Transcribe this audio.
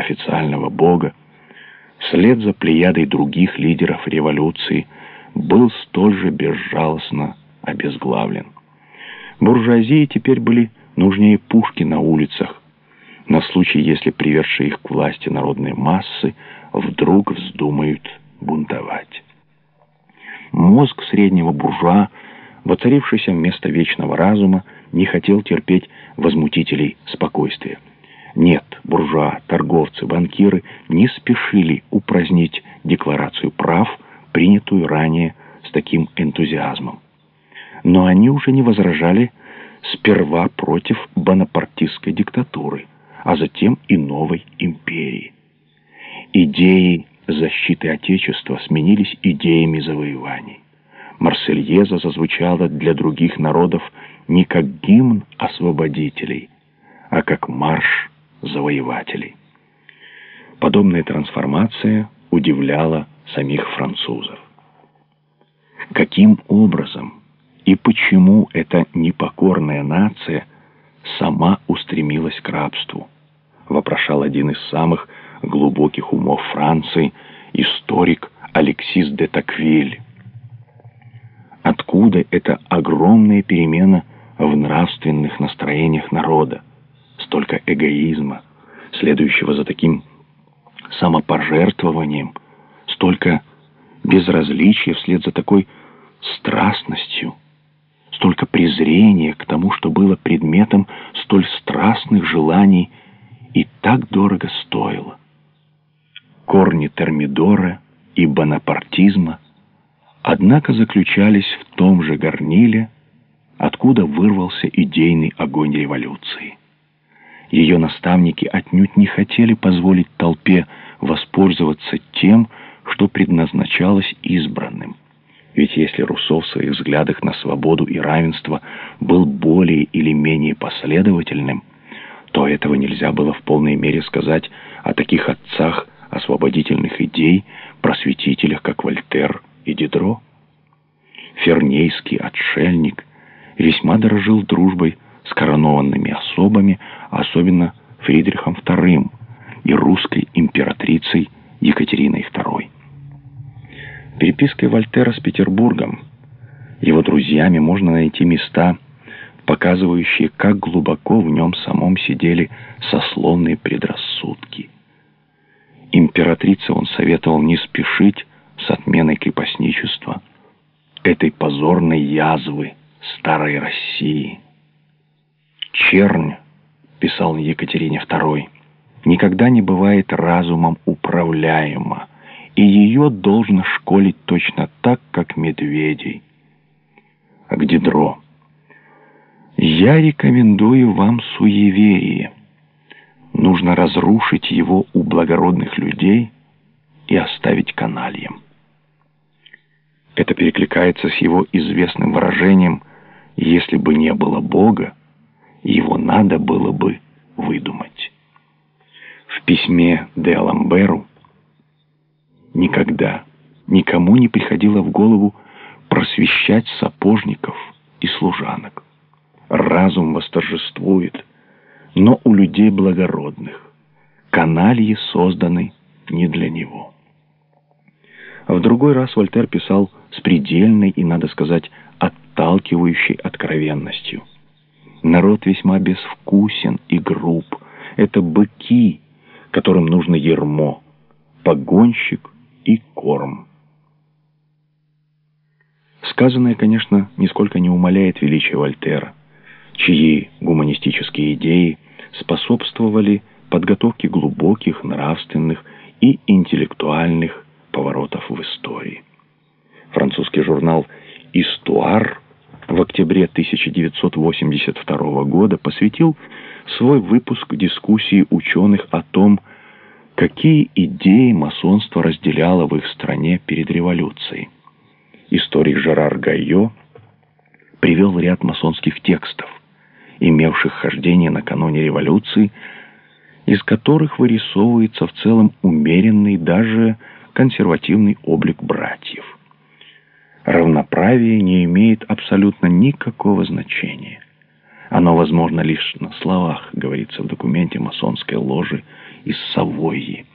официального бога, вслед за плеядой других лидеров революции, был столь же безжалостно обезглавлен. Буржуазии теперь были нужнее пушки на улицах, на случай, если приведшие их к власти народные массы вдруг вздумают бунтовать. Мозг среднего буржуа, воцарившийся вместо вечного разума, не хотел терпеть возмутителей спокойствия. Нет, торговцы, банкиры не спешили упразднить декларацию прав, принятую ранее с таким энтузиазмом. Но они уже не возражали сперва против бонапартистской диктатуры, а затем и новой империи. Идеи защиты Отечества сменились идеями завоеваний. Марсельеза зазвучала для других народов не как гимн освободителей, а как марш завоевателей. Подобная трансформация удивляла самих французов. Каким образом и почему эта непокорная нация сама устремилась к рабству? Вопрошал один из самых глубоких умов Франции, историк Алексис де Таквиль. Откуда эта огромная перемена в нравственных настроениях народа? Столько эгоизма, следующего за таким самопожертвованием, столько безразличия вслед за такой страстностью, столько презрения к тому, что было предметом столь страстных желаний и так дорого стоило. Корни термидора и бонапартизма, однако, заключались в том же горниле, откуда вырвался идейный огонь революции. Ее наставники отнюдь не хотели позволить толпе воспользоваться тем, что предназначалось избранным. Ведь если Руссо в своих взглядах на свободу и равенство был более или менее последовательным, то этого нельзя было в полной мере сказать о таких отцах освободительных идей, просветителях, как Вольтер и Дидро. Фернейский отшельник весьма дорожил дружбой с коронованными особами, особенно Фридрихом II и русской императрицей Екатериной II. Перепиской Вольтера с Петербургом, его друзьями можно найти места, показывающие, как глубоко в нем самом сидели сословные предрассудки. Императрице он советовал не спешить с отменой крепостничества, этой позорной язвы старой России. «Чернь», — писал Екатерине II, — «никогда не бывает разумом управляема, и ее должно школить точно так, как медведей». А к Дидро. «Я рекомендую вам суеверие. Нужно разрушить его у благородных людей и оставить канальям». Это перекликается с его известным выражением «если бы не было Бога, его надо было бы выдумать. В письме де Аламберу никогда никому не приходило в голову просвещать сапожников и служанок. Разум восторжествует, но у людей благородных. Канальи созданы не для него. А в другой раз Вольтер писал с предельной и, надо сказать, отталкивающей откровенностью. Народ весьма безвкусен и груб. Это быки, которым нужно ермо, погонщик и корм. Сказанное, конечно, нисколько не умаляет величия Вольтера, чьи гуманистические идеи способствовали подготовке глубоких нравственных и интеллектуальных поворотов в истории. Французский журнал «Истуар» в октябре 1982 года посвятил свой выпуск дискуссии ученых о том, какие идеи масонство разделяло в их стране перед революцией. Историк Жерар Гайо привел ряд масонских текстов, имевших хождение накануне революции, из которых вырисовывается в целом умеренный, даже консервативный облик братьев равноправие не имеет абсолютно никакого значения. Оно возможно лишь на словах, говорится в документе масонской ложи из Савойи.